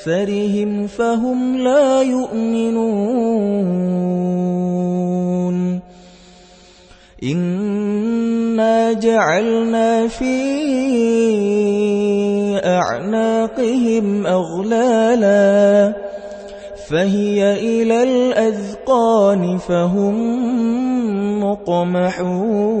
أكثرهم فهم لا يؤمنون. إنا جعلنا في أعناقهم أغلالا فهي إلى الأذقان فهم مقمحون.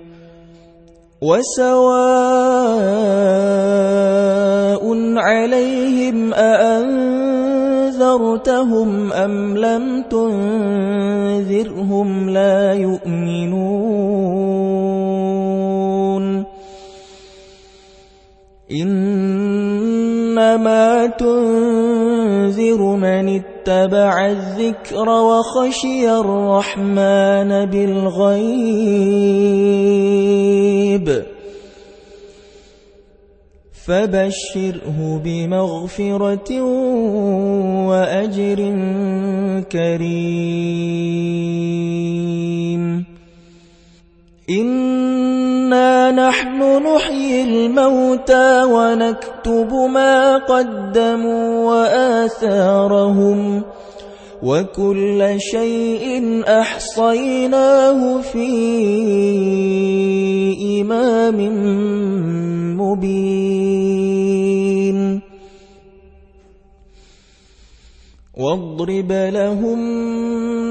وسواء عليهم أأنذرتهم أم لم تنذرهم لا يؤمنون إنما تنذر من اتبع الذكر وخشي الرحمن بالغيب. فبشره بمغفرة وأجر كريم. نحن نحيي الموتى ونكتب ما قدموا وآثارهم وكل شيء أحصيناه في إمام مبين واضرب لهم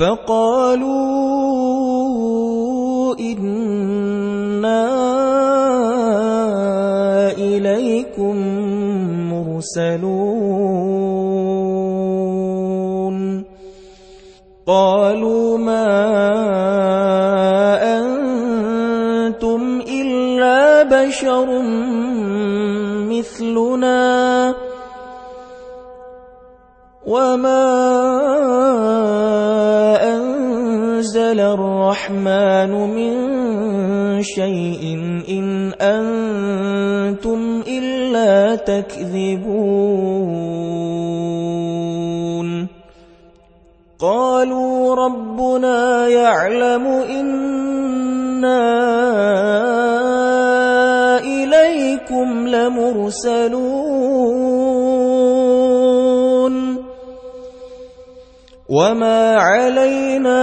فقالوا إنا إليكم مرسلون قالوا ما أنتم إلا بشر مثلنا وما الرحمن من شيء إن أنتم إلا تكذبون. قالوا ربنا يعلم إنا إليكم لمرسلون. وما علينا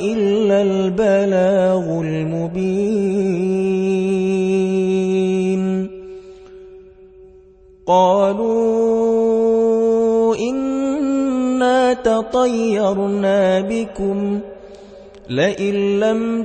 إلا البلاغ المبين قالوا إنا تطيرنا بكم لئن لم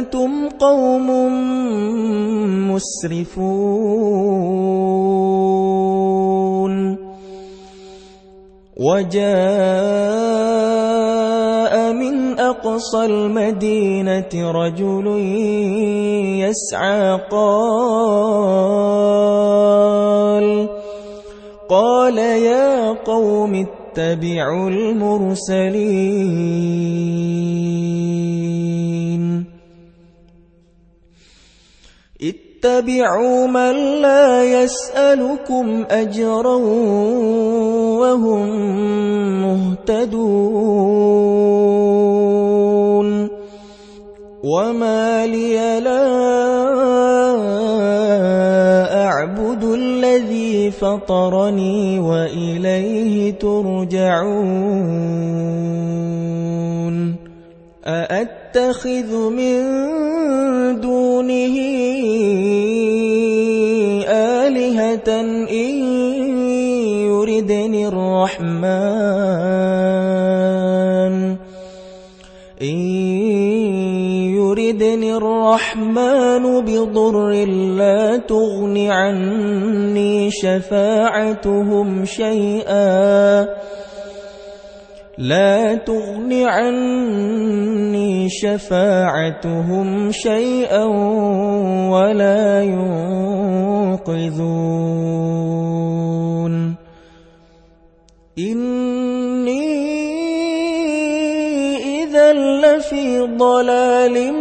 أنتم قوم مسرفون. وجاء من أقصى المدينة رجل يسعى قال قال يا قوم اتبعوا المرسلين. اتبعوا من لا يسألكم أجرا وهم مهتدون وما لي لا أعبد الذي فطرني وإليه ترجعون أأتخذ من دونه الرحمن. إن يردني الرحمن بضر لا تغن عني شفاعتهم شيئا. لا تغن عني شفاعتهم شيئا ولا ينقذون. إني إذا لفي ضلال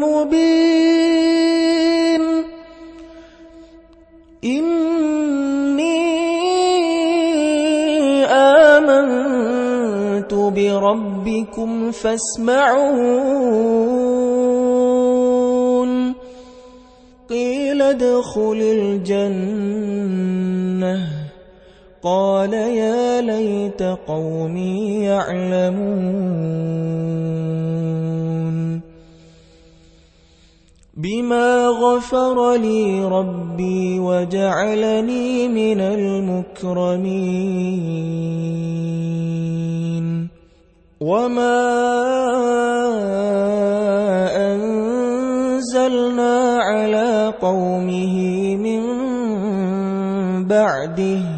مبين إني آمنت بربكم فاسمعون قيل ادخل الجنة قال يا ليت قومي يعلمون بما غفر لي ربي وجعلني من المكرمين وما أنزلنا على قومه من بعده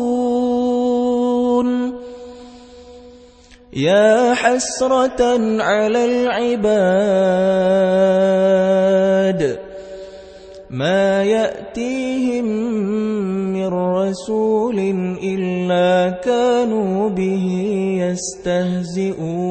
يا حسرة على العباد ما يأتيهم من رسول إلا كانوا به يستهزئون.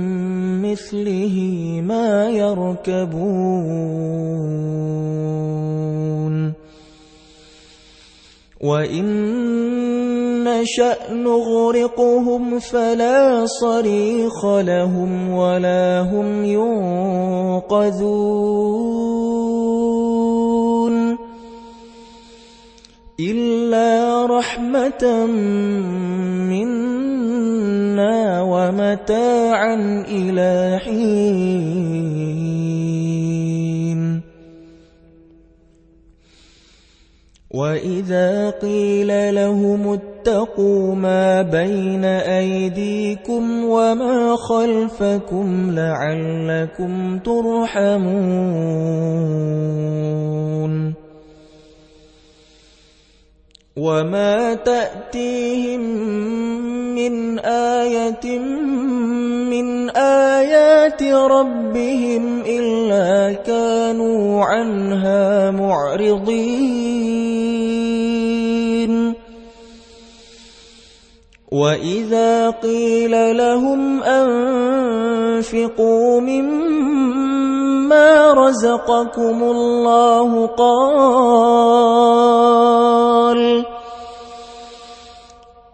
مثله ما يركبون. وإن نشأ نغرقهم فلا صريخ لهم ولا هم ينقذون. إلا رحمة منا ومتاعا إلى حين. وإذا قيل لهم اتقوا ما بين أيديكم وما خلفكم لعلكم ترحمون. وما تأتيهم من آية من آيات ربهم إلا كانوا عنها معرضين. وإذا قيل لهم أنفقوا مما رزقكم الله قال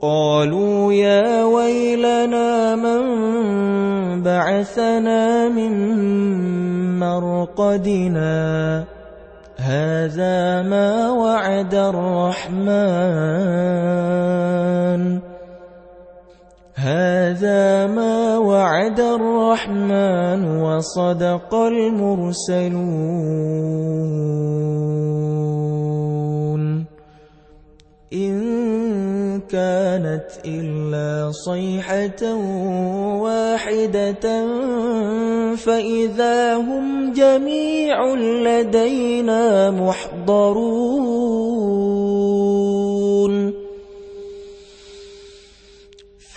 قالوا يا ويلنا من بعثنا من مرقدنا هذا ما وعد الرحمن هذا ما وعد الرحمن وصدق المرسلون إن كانت إلا صيحة واحدة فإذا هم جميع لدينا محضرون.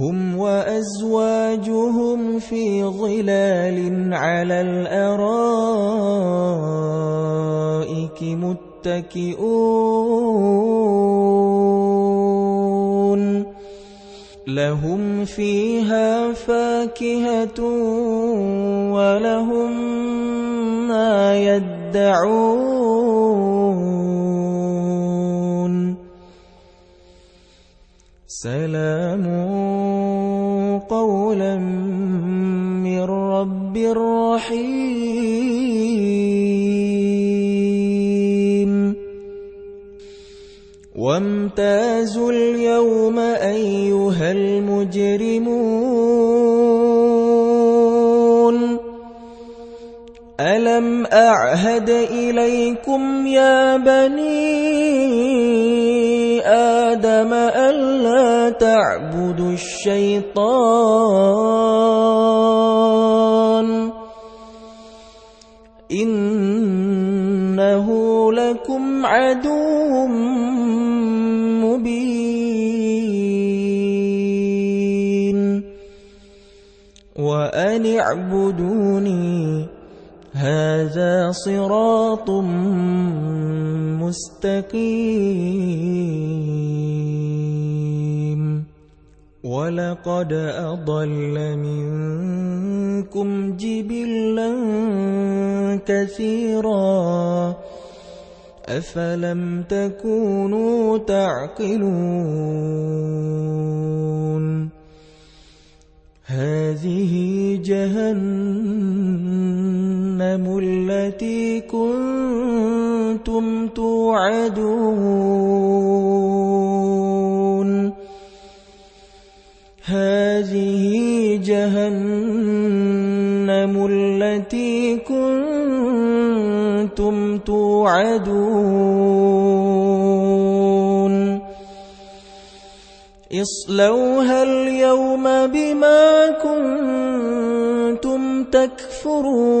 هم وأزواجهم في ظلال على الأرائك متكئون لهم فيها فاكهة ولهم ما يدعون سلام رب رحيم وامتازوا اليوم أيها المجرمون. ألم أعهد إليكم يا بني آدم ألا تعبدوا الشيطان إنه لكم عدو مبين. وأن اعبدوني هذا صراط مستقيم. ولقد أضل منكم جبلا كثيرا أفلم تكونوا تعقلون هذه جهنم التي كنتم توعدون جهنم التي كنتم توعدون. اصلوها اليوم بما كنتم تكفرون.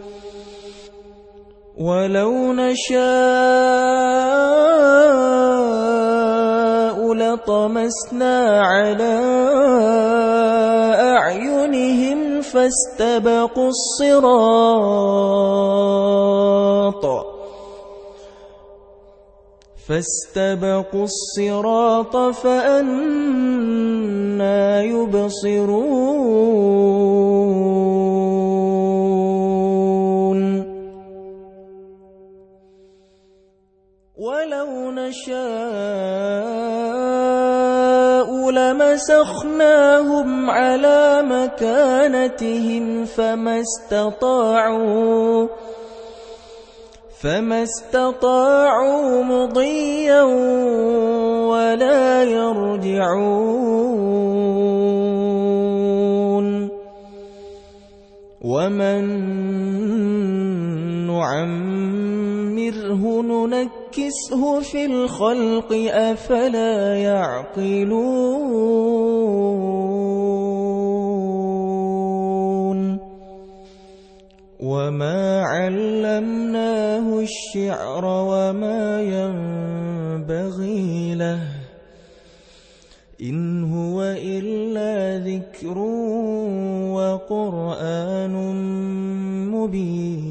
ولو نشاء لطمسنا على أعينهم فاستبقوا الصراط فاستبقوا الصراط فأنا يبصرون نشاء لمسخناهم على مكانتهم فما استطاعوا فما استطاعوا مضيا ولا يرجعون. ومن نعمره ننكسه في الخلق أفلا يعقلون وما علمناه الشعر وما ينبغي له إن هو إلا ذكر وقرآن مبين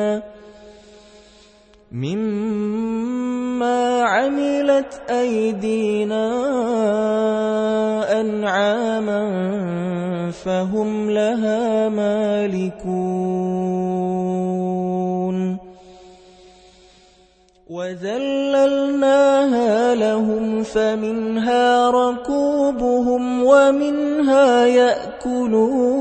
أيدينا أنعاما فهم لها مالكون وذللناها لهم فمنها ركوبهم ومنها يأكلون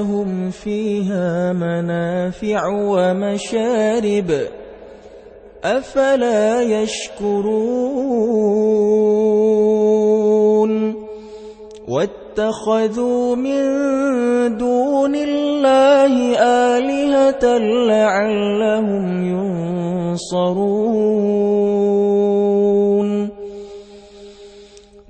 ولهم فيها منافع ومشارب أفلا يشكرون واتخذوا من دون الله آلهة لعلهم ينصرون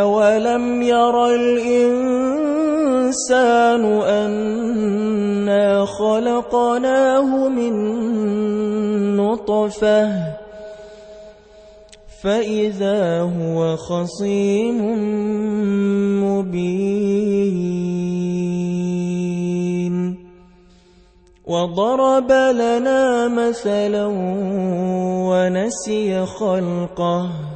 أولم ير الإنسان أنا خلقناه من نطفة فإذا هو خصيم مبين وضرب لنا مثلا ونسي خلقه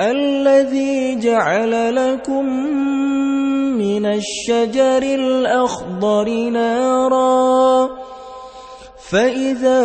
الذي جعل لكم من الشجر الأخضر نارا فإذا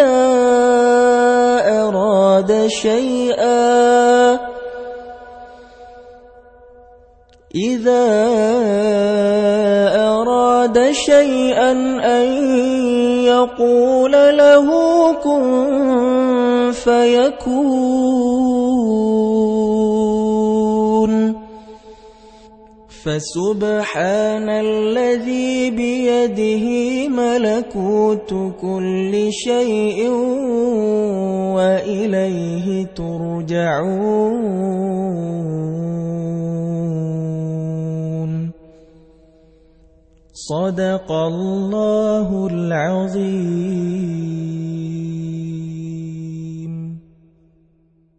إذا أراد شيئا إذا أراد شيئا أن يقول له كن فيكون فسبحان الذي بيده ملكوت كل شيء وإليه ترجعون. صدق الله العظيم.